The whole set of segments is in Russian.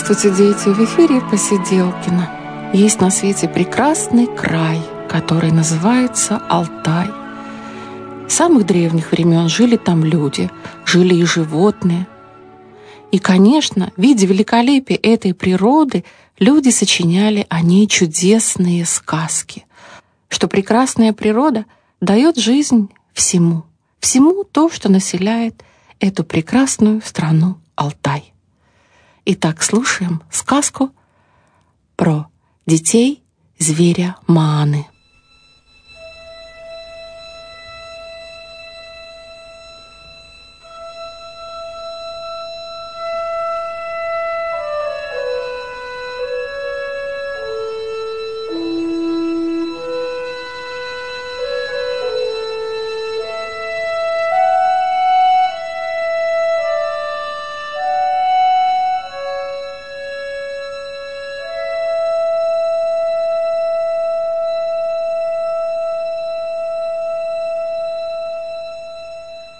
Здравствуйте, дети! В эфире Посиделкина. Есть на свете прекрасный край, который называется Алтай. С самых древних времен жили там люди, жили и животные. И, конечно, видя великолепие этой природы, люди сочиняли о ней чудесные сказки, что прекрасная природа дает жизнь всему, всему то, что населяет эту прекрасную страну Алтай. Итак, слушаем сказку про детей зверя Мааны.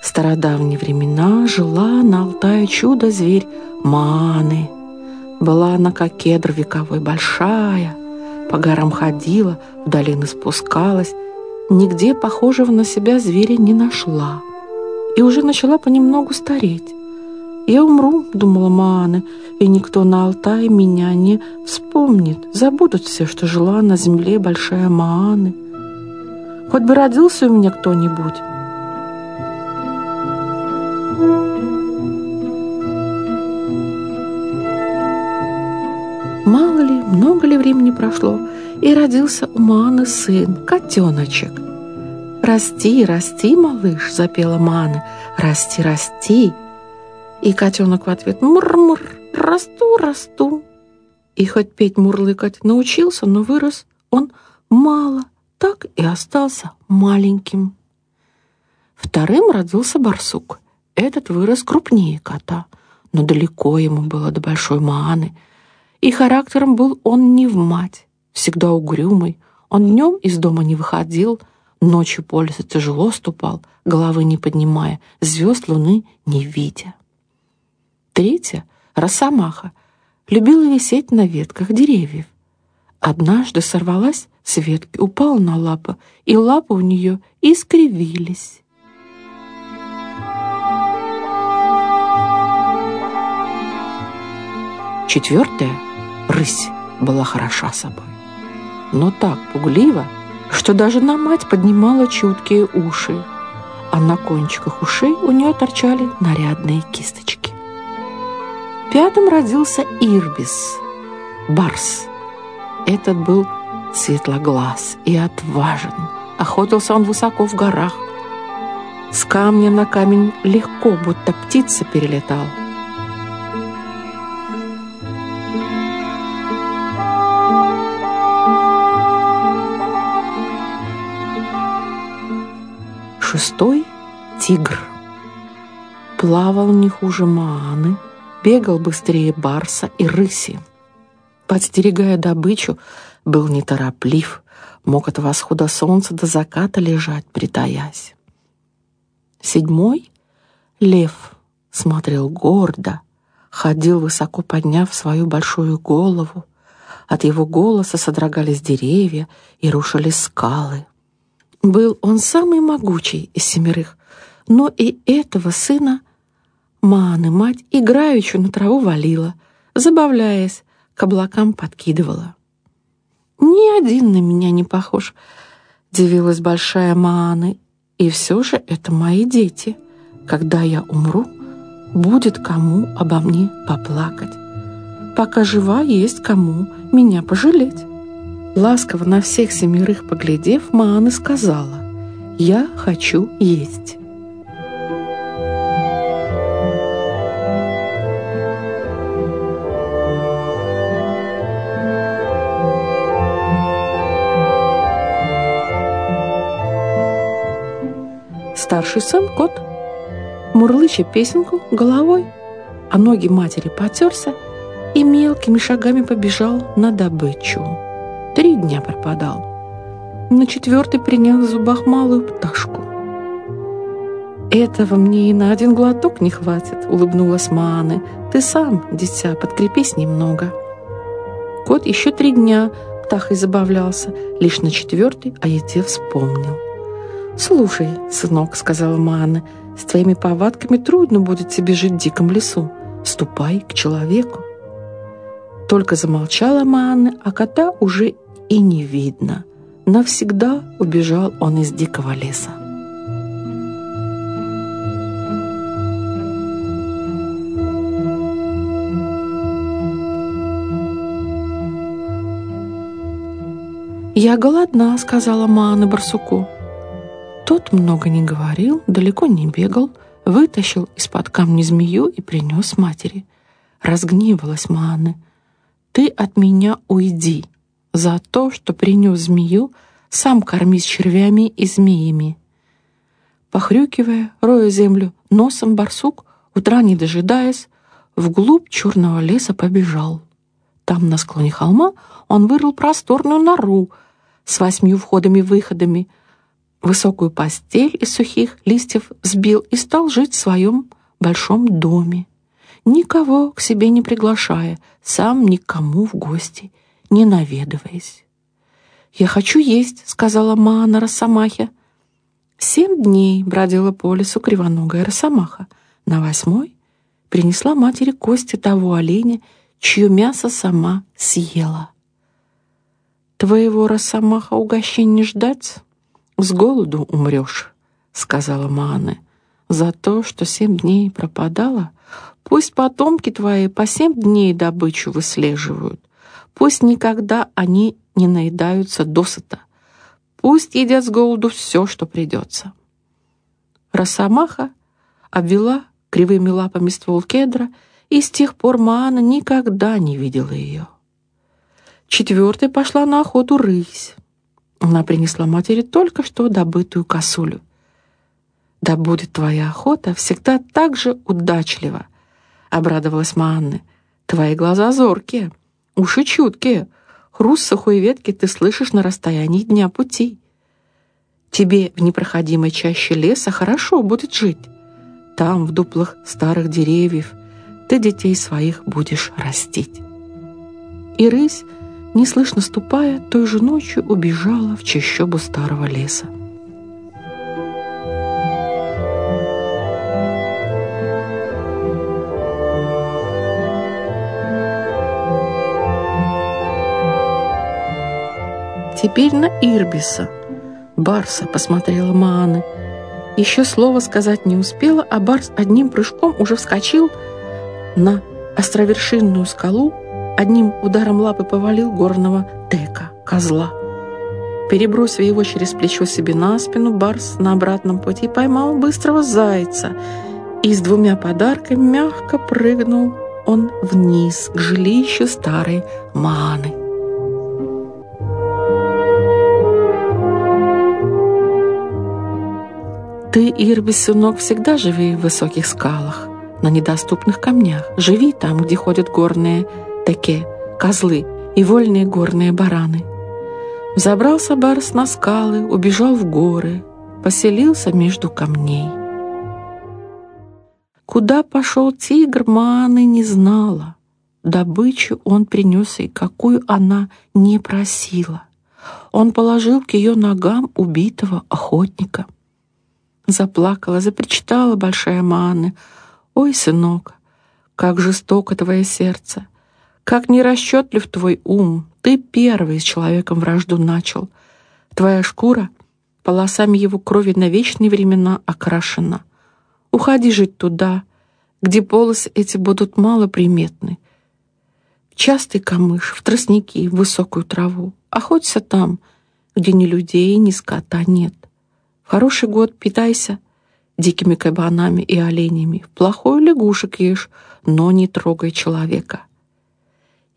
Стародавние времена жила на Алтае чудо-зверь Маны. Была она, как кедр вековой, большая, по горам ходила, в долины спускалась, нигде похожего на себя зверя не нашла. И уже начала понемногу стареть. «Я умру», — думала Мааны, «и никто на Алтае меня не вспомнит. Забудут все, что жила на земле большая Мааны. Хоть бы родился у меня кто-нибудь, Мало ли, много ли времени прошло, и родился у Маны сын, котеночек. «Расти, расти, малыш!» — запела Мана. «Расти, расти!» И котенок в ответ «Мур-мур! Расту, расту!» И хоть петь мурлыкать научился, но вырос он мало, так и остался маленьким. Вторым родился барсук. Этот вырос крупнее кота, но далеко ему было до большой Мааны — и характером был он не в мать, всегда угрюмый. Он днем из дома не выходил, ночью по лесу тяжело ступал, головы не поднимая, звезд луны не видя. Третья, Росомаха, любила висеть на ветках деревьев. Однажды сорвалась с ветки, упала на лапу, и лапы у нее искривились. Четвертая рысь была хороша собой, но так пуглива, что даже на мать поднимала чуткие уши, а на кончиках ушей у нее торчали нарядные кисточки. Пятым родился Ирбис, барс. Этот был светлоглаз и отважен. Охотился он высоко в горах. С камня на камень легко, будто птица перелетал. Шестой — тигр. Плавал не хуже Мааны, бегал быстрее барса и рыси. Подстерегая добычу, был нетороплив, мог от восхода солнца до заката лежать, притаясь. Седьмой — лев, смотрел гордо, ходил, высоко подняв свою большую голову. От его голоса содрогались деревья и рушились скалы. Был он самый могучий из семерых, но и этого сына Маны мать играючи на траву валила, забавляясь, к облакам подкидывала. «Ни один на меня не похож», — дивилась большая Мааны, «и все же это мои дети. Когда я умру, будет кому обо мне поплакать. Пока жива, есть кому меня пожалеть». Ласково на всех семерых поглядев, Маана сказала, «Я хочу есть». Старший сын, кот, мурлыча песенку головой, а ноги матери потерся и мелкими шагами побежал на добычу. Три дня пропадал. На четвертый принес в зубах малую пташку. «Этого мне и на один глоток не хватит», — улыбнулась Мааны. «Ты сам, дитя, подкрепись немного». Кот еще три дня птахой забавлялся, лишь на четвертый о еде вспомнил. «Слушай, сынок», — сказала Маана, — «с твоими повадками трудно будет тебе жить в диком лесу. Ступай к человеку». Только замолчала Маанна, а кота уже и не видно. Навсегда убежал он из дикого леса. «Я голодна», — сказала Маана барсуку. Тот много не говорил, далеко не бегал, вытащил из-под камня змею и принес матери. Разгневалась Маана. «Ты от меня уйди за то, что принес змею, сам кормись червями и змеями». Похрюкивая, роя землю, носом барсук, утра не дожидаясь, вглубь черного леса побежал. Там, на склоне холма, он вырыл просторную нору, с восьмью входами-выходами, высокую постель из сухих листьев сбил и стал жить в своем большом доме, никого к себе не приглашая, сам никому в гости не наведываясь. «Я хочу есть», — сказала Маана Росомахе. Семь дней бродила по лесу кривоногая Росомаха. На восьмой принесла матери кости того оленя, чье мясо сама съела. «Твоего росомаха угощения ждать? С голоду умрешь», — сказала Мааны. «За то, что семь дней пропадала, пусть потомки твои по семь дней добычу выслеживают, пусть никогда они не наедаются досыта, пусть едят с голоду все, что придется». Росомаха обвела кривыми лапами ствол кедра, и с тех пор Маана никогда не видела ее. Четвертой пошла на охоту рысь. Она принесла матери только что добытую косулю. «Да будет твоя охота всегда так же удачлива», — обрадовалась Маанны. «Твои глаза зоркие, уши чуткие, хруст сухой ветки ты слышишь на расстоянии дня пути. Тебе в непроходимой чаще леса хорошо будет жить. Там, в дуплах старых деревьев, ты детей своих будешь растить». И рысь неслышно ступая, той же ночью убежала в чащобу старого леса. Теперь на Ирбиса. Барса посмотрела Мааны. Еще слова сказать не успела, а Барс одним прыжком уже вскочил на островершинную скалу, одним ударом лапы повалил горного тека, козла. Перебросив его через плечо себе на спину, Барс на обратном пути поймал быстрого зайца и с двумя подарками мягко прыгнул он вниз к жилищу старой Маны. Ты, Ирби, сынок, всегда живи в высоких скалах, на недоступных камнях. Живи там, где ходят горные таки козлы и вольные горные бараны. Забрался барс на скалы, убежал в горы, поселился между камней. Куда пошел тигр, Маны не знала. Добычу он принес и какую она не просила. Он положил к ее ногам убитого охотника. Заплакала, запричитала большая Маны. «Ой, сынок, как жестоко твое сердце! Как нерасчетлив твой ум, ты первый с человеком вражду начал. Твоя шкура полосами его крови на вечные времена окрашена. Уходи жить туда, где полосы эти будут малоприметны. В частый камыш, в тростники, в высокую траву. Охоться там, где ни людей, ни скота нет. Хороший год питайся дикими кабанами и оленями. В плохой лягушек ешь, но не трогай человека.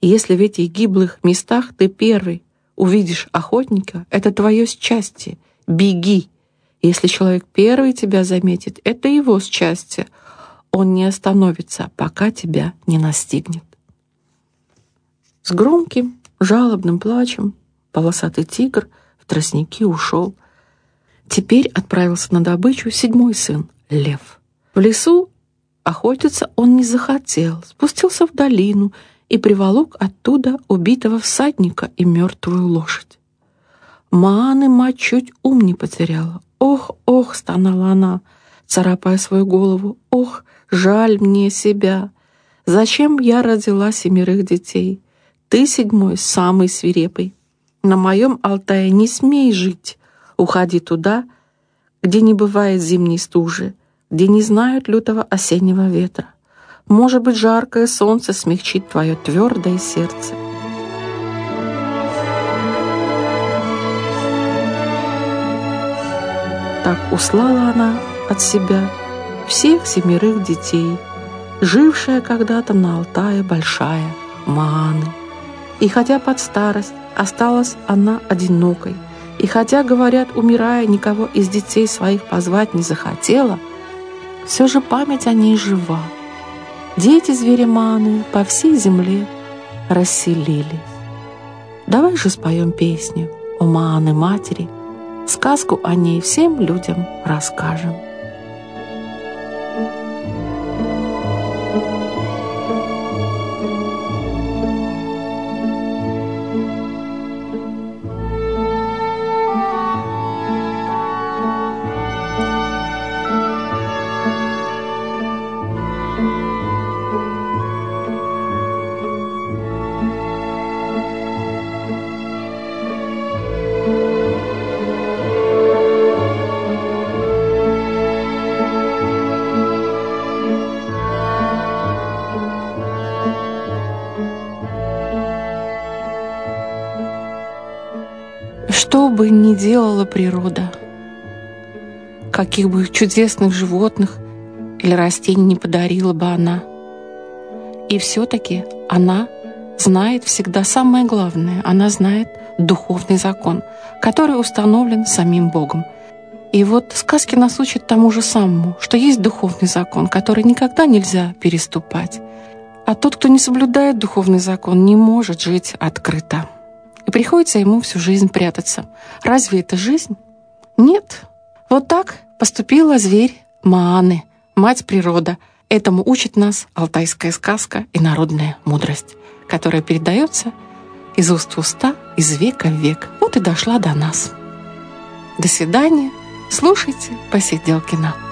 Если в этих гиблых местах ты первый увидишь охотника, это твое счастье. Беги. Если человек первый тебя заметит, это его счастье. Он не остановится, пока тебя не настигнет. С громким, жалобным плачем полосатый тигр в тростники ушел. Теперь отправился на добычу седьмой сын, лев. В лесу охотиться он не захотел, спустился в долину и приволок оттуда убитого всадника и мертвую лошадь. Мааны мать чуть ум не потеряла. «Ох, ох!» — стонала она, царапая свою голову. «Ох, жаль мне себя! Зачем я родила семерых детей? Ты, седьмой, самый свирепый. На моем Алтае не смей жить. Уходи туда, где не бывает зимней стужи, где не знают лютого осеннего ветра. Может быть, жаркое солнце смягчит твое твердое сердце. Так услала она от себя всех семерых детей, жившая когда-то на Алтае большая Мааны. И хотя под старость осталась она одинокой, и хотя, говорят, умирая, никого из детей своих позвать не захотела, все же память о ней жива. Дети звереманы по всей земле расселились. Давай же споем песню о Мааны матери, сказку о ней всем людям расскажем. Что бы ни делала природа, каких бы чудесных животных или растений не подарила бы она, и все-таки она знает всегда самое главное. Она знает духовный закон, который установлен самим Богом. И вот сказки нас учат тому же самому, что есть духовный закон, который никогда нельзя переступать. А тот, кто не соблюдает духовный закон, не может жить открыто и приходится ему всю жизнь прятаться. Разве это жизнь? Нет. Вот так поступила зверь Мааны, мать природа. Этому учит нас алтайская сказка и народная мудрость, которая передается из уст в уста, из века в век. Вот и дошла до нас. До свидания. Слушайте посиделкина.